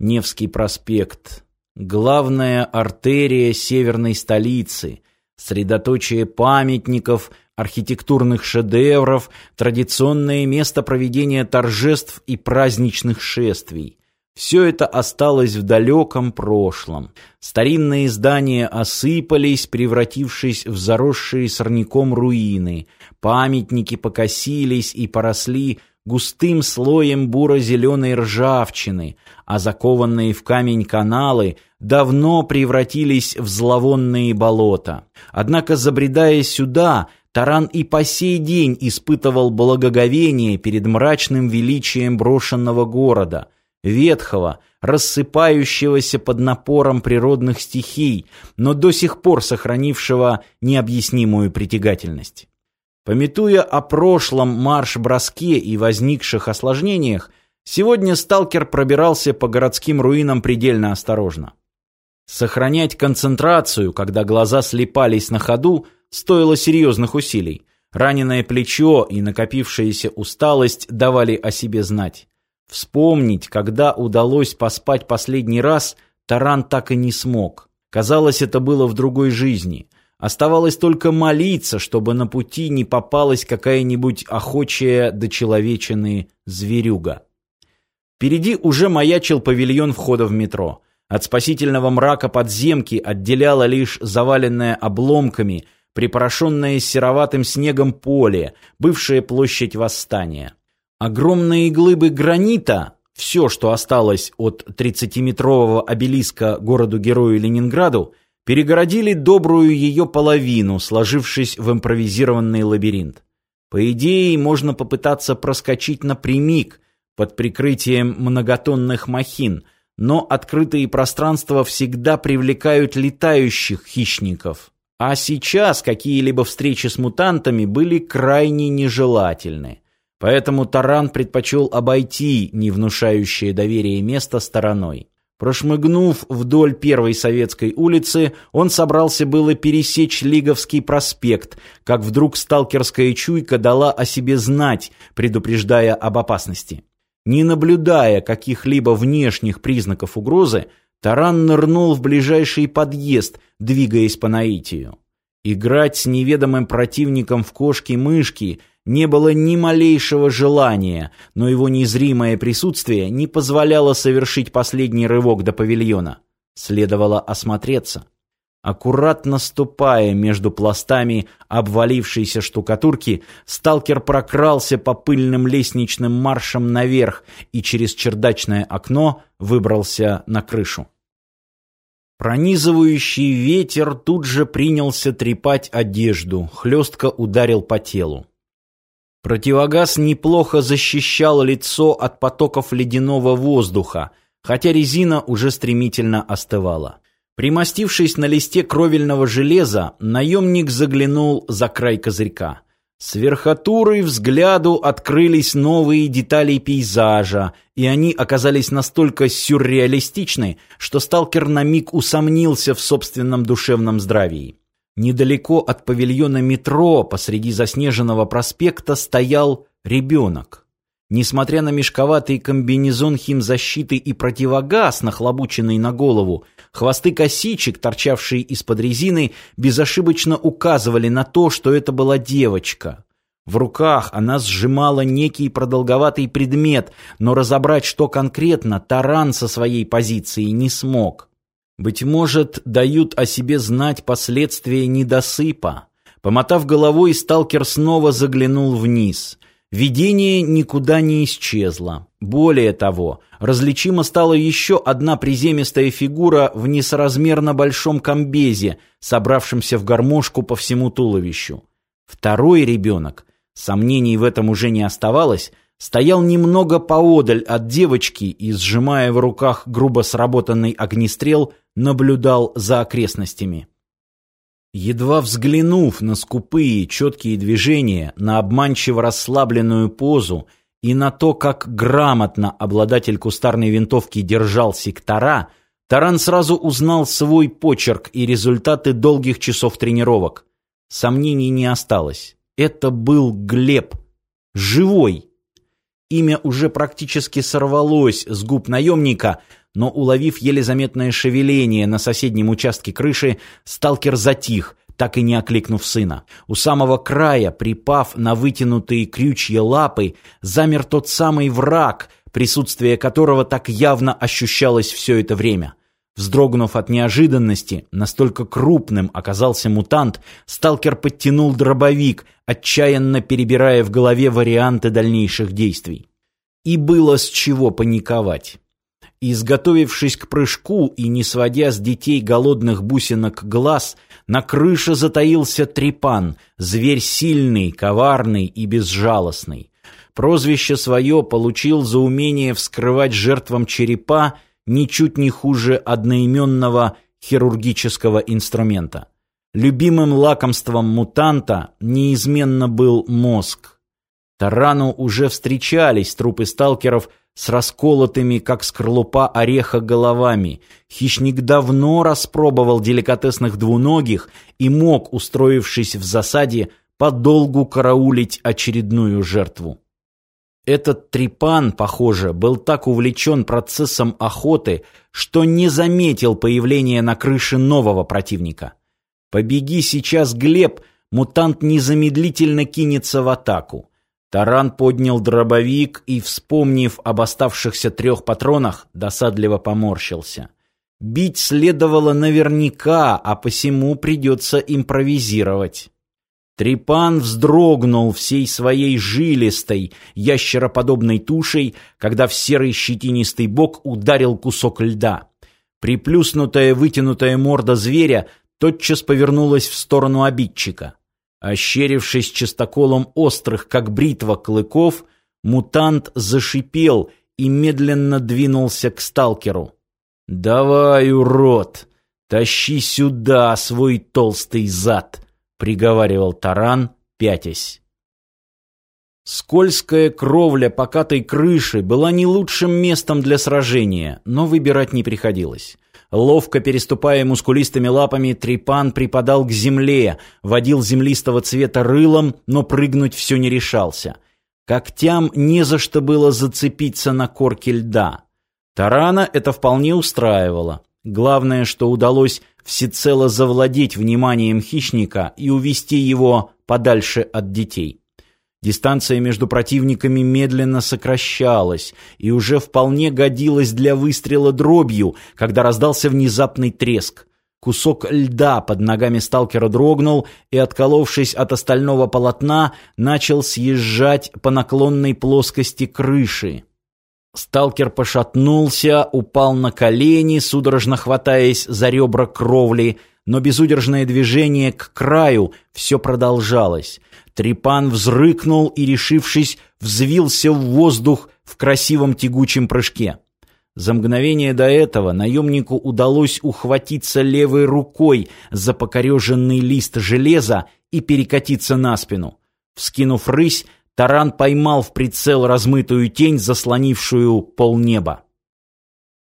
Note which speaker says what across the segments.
Speaker 1: Невский проспект. Главная артерия северной столицы. Средоточие памятников, архитектурных шедевров, традиционное место проведения торжеств и праздничных шествий. Все это осталось в далеком прошлом. Старинные здания осыпались, превратившись в заросшие сорняком руины. Памятники покосились и поросли густым слоем буро-зеленой ржавчины, а закованные в камень каналы давно превратились в зловонные болота. Однако, забредая сюда, Таран и по сей день испытывал благоговение перед мрачным величием брошенного города, ветхого, рассыпающегося под напором природных стихий, но до сих пор сохранившего необъяснимую притягательность. Пометуя о прошлом марш-броске и возникших осложнениях, сегодня сталкер пробирался по городским руинам предельно осторожно. Сохранять концентрацию, когда глаза слепались на ходу, стоило серьезных усилий. Раненое плечо и накопившаяся усталость давали о себе знать. Вспомнить, когда удалось поспать последний раз, Таран так и не смог. Казалось, это было в другой жизни. Оставалось только молиться, чтобы на пути не попалась какая-нибудь охочая до человечины зверюга. Впереди уже маячил павильон входа в метро. От спасительного мрака подземки отделяла лишь заваленная обломками, припорошенное сероватым снегом поле, бывшая площадь Восстания. Огромные глыбы гранита, все, что осталось от 30-метрового обелиска городу-герою Ленинграду, перегородили добрую ее половину, сложившись в импровизированный лабиринт. По идее, можно попытаться проскочить напрямик под прикрытием многотонных махин, но открытые пространства всегда привлекают летающих хищников. А сейчас какие-либо встречи с мутантами были крайне нежелательны. Поэтому Таран предпочел обойти невнушающее доверие место стороной. Прошмыгнув вдоль первой советской улицы, он собрался было пересечь Лиговский проспект, как вдруг сталкерская чуйка дала о себе знать, предупреждая об опасности. Не наблюдая каких-либо внешних признаков угрозы, Таран нырнул в ближайший подъезд, двигаясь по наитию. Играть с неведомым противником в кошки-мышки – не было ни малейшего желания, но его незримое присутствие не позволяло совершить последний рывок до павильона. Следовало осмотреться. Аккуратно ступая между пластами обвалившейся штукатурки, сталкер прокрался по пыльным лестничным маршам наверх и через чердачное окно выбрался на крышу. Пронизывающий ветер тут же принялся трепать одежду, хлестко ударил по телу. Противогаз неплохо защищал лицо от потоков ледяного воздуха, хотя резина уже стремительно остывала. Примостившись на листе кровельного железа, наемник заглянул за край козырька. С верхотуры взгляду открылись новые детали пейзажа, и они оказались настолько сюрреалистичны, что сталкер на миг усомнился в собственном душевном здравии. Недалеко от павильона метро посреди заснеженного проспекта стоял ребенок. Несмотря на мешковатый комбинезон химзащиты и противогаз, нахлобученный на голову, хвосты косичек, торчавшие из-под резины, безошибочно указывали на то, что это была девочка. В руках она сжимала некий продолговатый предмет, но разобрать, что конкретно, Таран со своей позиции не смог. Быть может, дают о себе знать последствия недосыпа. Помотав головой, сталкер снова заглянул вниз. Видение никуда не исчезло. Более того, различима стала еще одна приземистая фигура в несоразмерно большом комбезе, собравшемся в гармошку по всему туловищу. Второй ребенок, сомнений в этом уже не оставалось, стоял немного поодаль от девочки и, сжимая в руках грубо сработанный огнестрел, наблюдал за окрестностями. Едва взглянув на скупые четкие движения, на обманчиво расслабленную позу и на то, как грамотно обладатель кустарной винтовки держал сектора, Таран сразу узнал свой почерк и результаты долгих часов тренировок. Сомнений не осталось. Это был Глеб. Живой. Имя уже практически сорвалось с губ наемника, но, уловив еле заметное шевеление на соседнем участке крыши, сталкер затих, так и не окликнув сына. У самого края, припав на вытянутые крючья лапы, замер тот самый враг, присутствие которого так явно ощущалось все это время. Вздрогнув от неожиданности, настолько крупным оказался мутант, сталкер подтянул дробовик, отчаянно перебирая в голове варианты дальнейших действий. И было с чего паниковать. Изготовившись к прыжку и не сводя с детей голодных бусинок глаз, на крыше затаился трепан, зверь сильный, коварный и безжалостный. Прозвище свое получил за умение вскрывать жертвам черепа ничуть не хуже одноименного хирургического инструмента. Любимым лакомством мутанта неизменно был мозг. Тарану уже встречались трупы сталкеров с расколотыми, как скорлупа ореха, головами. Хищник давно распробовал деликатесных двуногих и мог, устроившись в засаде, подолгу караулить очередную жертву. Этот трепан, похоже, был так увлечен процессом охоты, что не заметил появления на крыше нового противника. Побеги сейчас, Глеб, мутант незамедлительно кинется в атаку. Таран поднял дробовик и, вспомнив об оставшихся трех патронах, досадливо поморщился. Бить следовало наверняка, а посему придется импровизировать. Трепан вздрогнул всей своей жилистой, ящероподобной тушей, когда в серый щетинистый бок ударил кусок льда. Приплюснутая вытянутая морда зверя тотчас повернулась в сторону обидчика. Ощерившись чистоколом острых, как бритва, клыков, мутант зашипел и медленно двинулся к сталкеру. «Давай, урод, тащи сюда свой толстый зад!» — приговаривал таран, пятясь. Скользкая кровля покатой крыши была не лучшим местом для сражения, но выбирать не приходилось. Ловко переступая мускулистыми лапами, трепан припадал к земле, водил землистого цвета рылом, но прыгнуть все не решался. Когтям не за что было зацепиться на корке льда. Тарана это вполне устраивало. Главное, что удалось всецело завладеть вниманием хищника и увести его подальше от детей. Дистанция между противниками медленно сокращалась и уже вполне годилась для выстрела дробью, когда раздался внезапный треск. Кусок льда под ногами сталкера дрогнул и, отколовшись от остального полотна, начал съезжать по наклонной плоскости крыши. Сталкер пошатнулся, упал на колени, судорожно хватаясь за ребра кровли, но безудержное движение к краю все продолжалось. Трепан взрыкнул и, решившись, взвился в воздух в красивом тягучем прыжке. За мгновение до этого наемнику удалось ухватиться левой рукой за покореженный лист железа и перекатиться на спину. Вскинув рысь, Таран поймал в прицел размытую тень, заслонившую полнеба.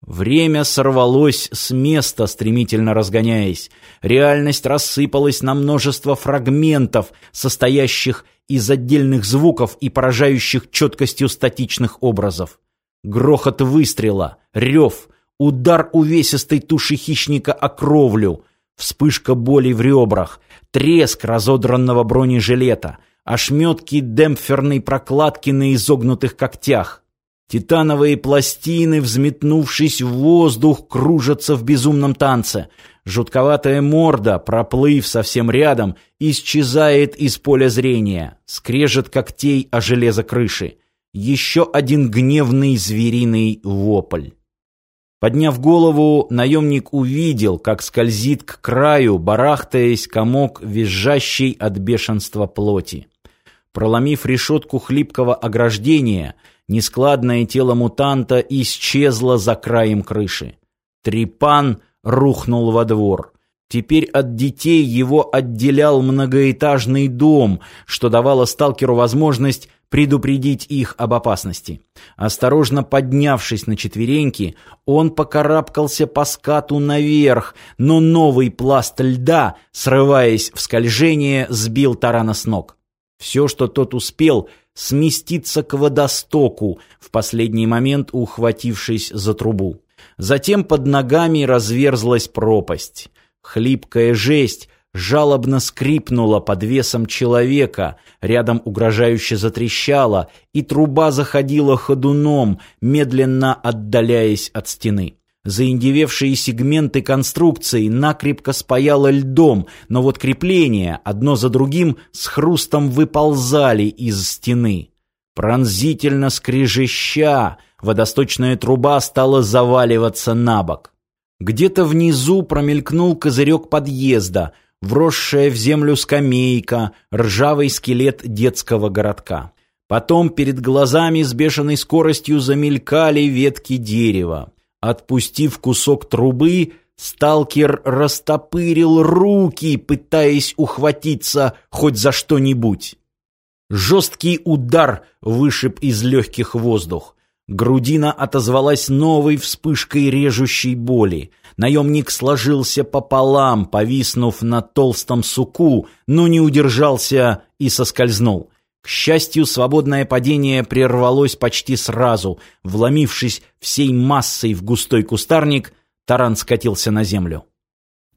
Speaker 1: Время сорвалось с места, стремительно разгоняясь. Реальность рассыпалась на множество фрагментов, состоящих из отдельных звуков и поражающих четкостью статичных образов. Грохот выстрела, рев, удар увесистой туши хищника о кровлю, вспышка боли в ребрах, треск разодранного бронежилета — ошметки демпферной прокладки на изогнутых когтях. Титановые пластины, взметнувшись в воздух, кружатся в безумном танце. Жутковатая морда, проплыв совсем рядом, исчезает из поля зрения. Скрежет когтей о железо крыши. Еще один гневный звериный вопль. Подняв голову, наемник увидел, как скользит к краю, барахтаясь комок визжащей от бешенства плоти. Проломив решетку хлипкого ограждения, нескладное тело мутанта исчезло за краем крыши. Трипан рухнул во двор. Теперь от детей его отделял многоэтажный дом, что давало сталкеру возможность предупредить их об опасности. Осторожно поднявшись на четвереньки, он покарабкался по скату наверх, но новый пласт льда, срываясь в скольжение, сбил тарана с ног. Все, что тот успел, сместиться к водостоку, в последний момент ухватившись за трубу. Затем под ногами разверзлась пропасть. Хлипкая жесть жалобно скрипнула под весом человека, рядом угрожающе затрещала, и труба заходила ходуном, медленно отдаляясь от стены. Заиндевевшие сегменты конструкции накрепко спаяло льдом, но вот крепления, одно за другим, с хрустом выползали из стены. Пронзительно скрежеща, водосточная труба стала заваливаться на бок. Где-то внизу промелькнул козырек подъезда, вросшая в землю скамейка, ржавый скелет детского городка. Потом перед глазами с бешеной скоростью замелькали ветки дерева. Отпустив кусок трубы, сталкер растопырил руки, пытаясь ухватиться хоть за что-нибудь. Жесткий удар вышиб из легких воздух. Грудина отозвалась новой вспышкой режущей боли. Наемник сложился пополам, повиснув на толстом суку, но не удержался и соскользнул. К счастью, свободное падение прервалось почти сразу. Вломившись всей массой в густой кустарник, таран скатился на землю.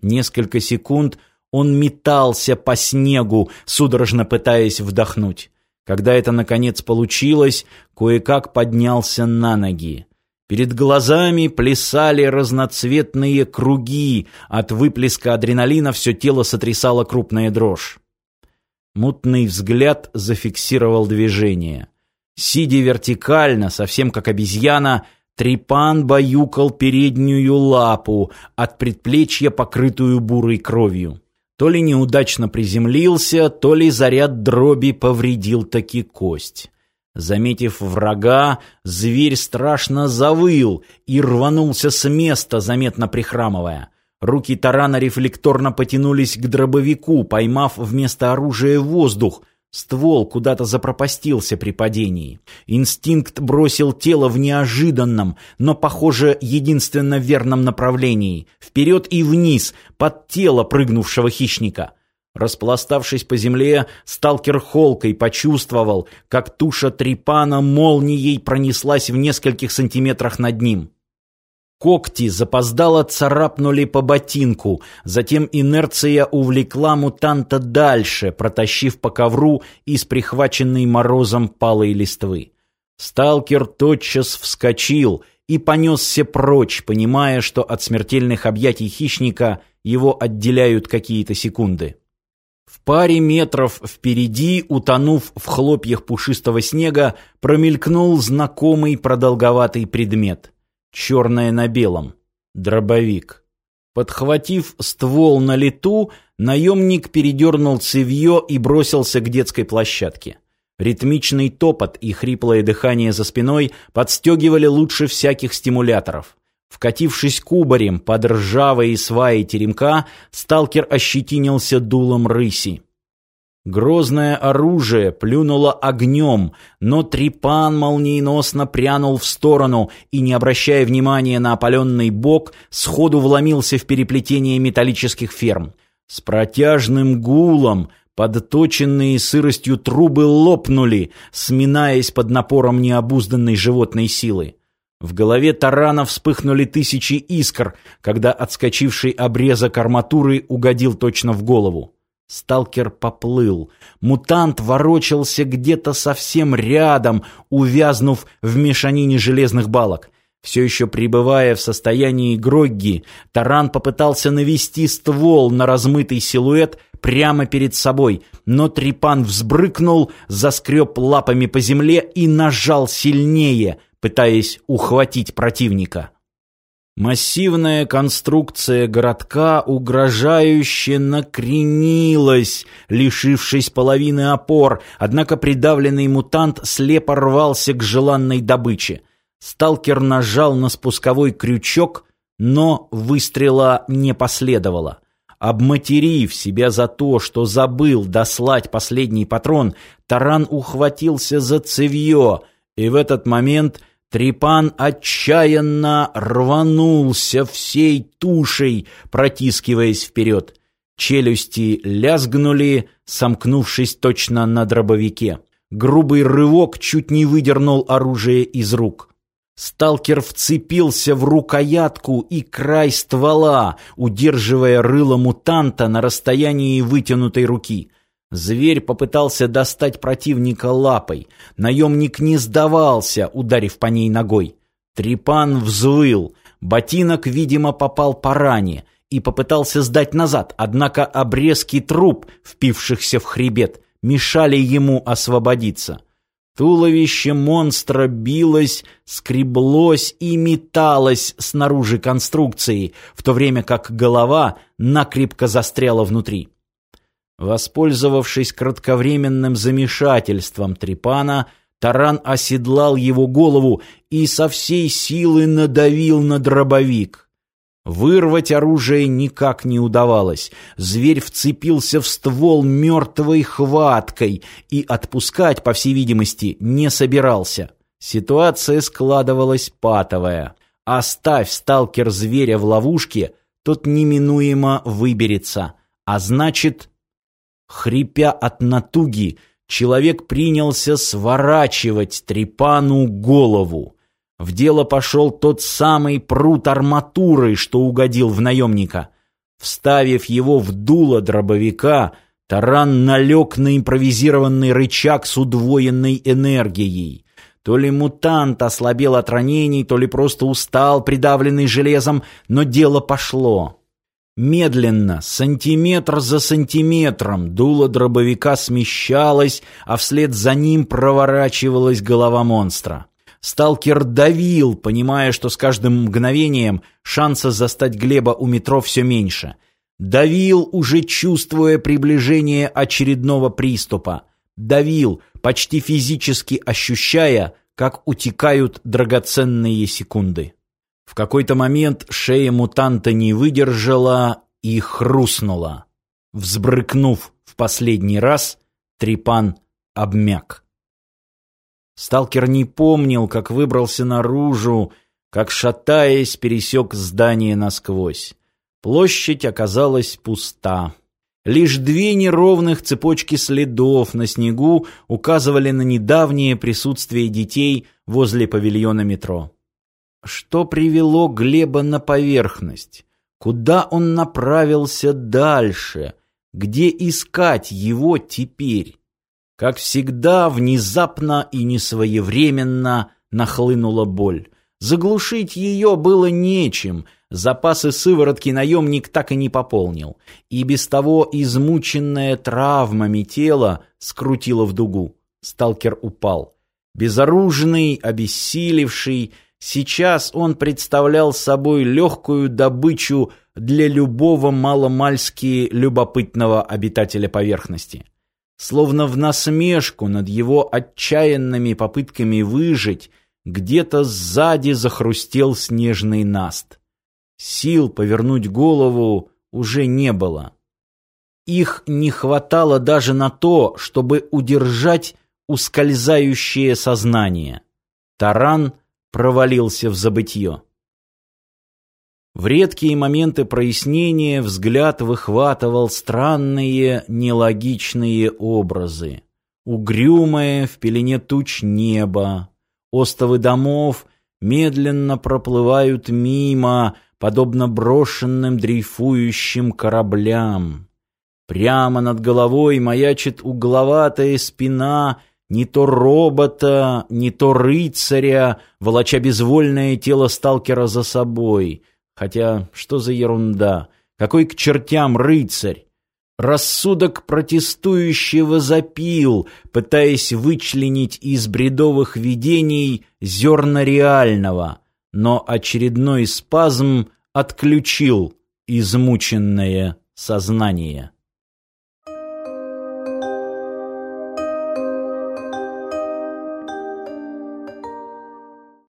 Speaker 1: Несколько секунд он метался по снегу, судорожно пытаясь вдохнуть. Когда это, наконец, получилось, кое-как поднялся на ноги. Перед глазами плясали разноцветные круги, от выплеска адреналина все тело сотрясало крупная дрожь. Мутный взгляд зафиксировал движение. Сидя вертикально, совсем как обезьяна, Трепан баюкал переднюю лапу, от предплечья покрытую бурой кровью. То ли неудачно приземлился, то ли заряд дроби повредил таки кость. Заметив врага, зверь страшно завыл и рванулся с места, заметно прихрамывая. Руки тарана рефлекторно потянулись к дробовику, поймав вместо оружия воздух. Ствол куда-то запропастился при падении. Инстинкт бросил тело в неожиданном, но, похоже, единственно верном направлении. Вперед и вниз, под тело прыгнувшего хищника. Распластавшись по земле, сталкер холкой почувствовал, как туша трепана молнией пронеслась в нескольких сантиметрах над ним. Когти запоздало царапнули по ботинку, затем инерция увлекла мутанта дальше, протащив по ковру из прихваченной морозом палой листвы. Сталкер тотчас вскочил и понесся прочь, понимая, что от смертельных объятий хищника его отделяют какие-то секунды. В паре метров впереди, утонув в хлопьях пушистого снега, промелькнул знакомый продолговатый предмет — черное на белом. Дробовик. Подхватив ствол на лету, наемник передернул цевье и бросился к детской площадке. Ритмичный топот и хриплое дыхание за спиной подстегивали лучше всяких стимуляторов. Вкатившись кубарем под ржавые сваи теремка, сталкер ощетинился дулом рыси. Грозное оружие плюнуло огнем, но трепан молниеносно прянул в сторону и, не обращая внимания на опаленный бок, сходу вломился в переплетение металлических ферм. С протяжным гулом подточенные сыростью трубы лопнули, сминаясь под напором необузданной животной силы. В голове тарана вспыхнули тысячи искр, когда отскочивший обрезок арматуры угодил точно в голову. Сталкер поплыл. Мутант ворочался где-то совсем рядом, увязнув в мешанине железных балок. Все еще пребывая в состоянии грогги, таран попытался навести ствол на размытый силуэт прямо перед собой, но трепан взбрыкнул, заскреб лапами по земле и нажал сильнее, пытаясь ухватить противника. Массивная конструкция городка угрожающе накренилась, лишившись половины опор, однако придавленный мутант слепо рвался к желанной добыче. Сталкер нажал на спусковой крючок, но выстрела не последовало. Обматерив себя за то, что забыл дослать последний патрон, таран ухватился за цевье, и в этот момент — Трепан отчаянно рванулся всей тушей, протискиваясь вперед. Челюсти лязгнули, сомкнувшись точно на дробовике. Грубый рывок чуть не выдернул оружие из рук. Сталкер вцепился в рукоятку и край ствола, удерживая рыло мутанта на расстоянии вытянутой руки. Зверь попытался достать противника лапой. Наемник не сдавался, ударив по ней ногой. Трепан взвыл. Ботинок, видимо, попал по ране и попытался сдать назад, однако обрезки труб, впившихся в хребет, мешали ему освободиться. Туловище монстра билось, скреблось и металось снаружи конструкции, в то время как голова накрепко застряла внутри. Воспользовавшись кратковременным замешательством Трепана, таран оседлал его голову и со всей силы надавил на дробовик. Вырвать оружие никак не удавалось. Зверь вцепился в ствол мертвой хваткой и отпускать, по всей видимости, не собирался. Ситуация складывалась патовая. Оставь сталкер зверя в ловушке, тот неминуемо выберется. А значит, хрипя от натуги, человек принялся сворачивать трепану голову. В дело пошел тот самый прут арматуры, что угодил в наемника. Вставив его в дуло дробовика, таран налег на импровизированный рычаг с удвоенной энергией. То ли мутант ослабел от ранений, то ли просто устал, придавленный железом, но дело пошло. Медленно, сантиметр за сантиметром, дуло дробовика смещалось, а вслед за ним проворачивалась голова монстра. Сталкер давил, понимая, что с каждым мгновением шанса застать Глеба у метро все меньше. Давил, уже чувствуя приближение очередного приступа. Давил, почти физически ощущая, как утекают драгоценные секунды. В какой-то момент шея мутанта не выдержала и хрустнула. Взбрыкнув в последний раз, Трепан обмяк. Сталкер не помнил, как выбрался наружу, как, шатаясь, пересек здание насквозь. Площадь оказалась пуста. Лишь две неровных цепочки следов на снегу указывали на недавнее присутствие детей возле павильона метро. Что привело Глеба на поверхность? Куда он направился дальше? Где искать его теперь? Как всегда, внезапно и несвоевременно нахлынула боль. Заглушить ее было нечем, запасы сыворотки наемник так и не пополнил, и без того измученное травмами тело скрутило в дугу. Сталкер упал. Безоружный, обессилевший, сейчас он представлял собой легкую добычу для любого маломальски любопытного обитателя поверхности. Словно в насмешку над его отчаянными попытками выжить, где-то сзади захрустел снежный наст. Сил повернуть голову уже не было. Их не хватало даже на то, чтобы удержать ускользающее сознание. Таран провалился в забытье. В редкие моменты прояснения взгляд выхватывал странные, нелогичные образы. Угрюмое в пелене туч небо, остовы домов медленно проплывают мимо, подобно брошенным дрейфующим кораблям. Прямо над головой маячит угловатая спина не то робота, не то рыцаря, волоча безвольное тело сталкера за собой — Хотя, что за ерунда? Какой к чертям рыцарь? Рассудок протестующего запил, пытаясь вычленить из бредовых видений зерна реального, но очередной спазм отключил измученное сознание.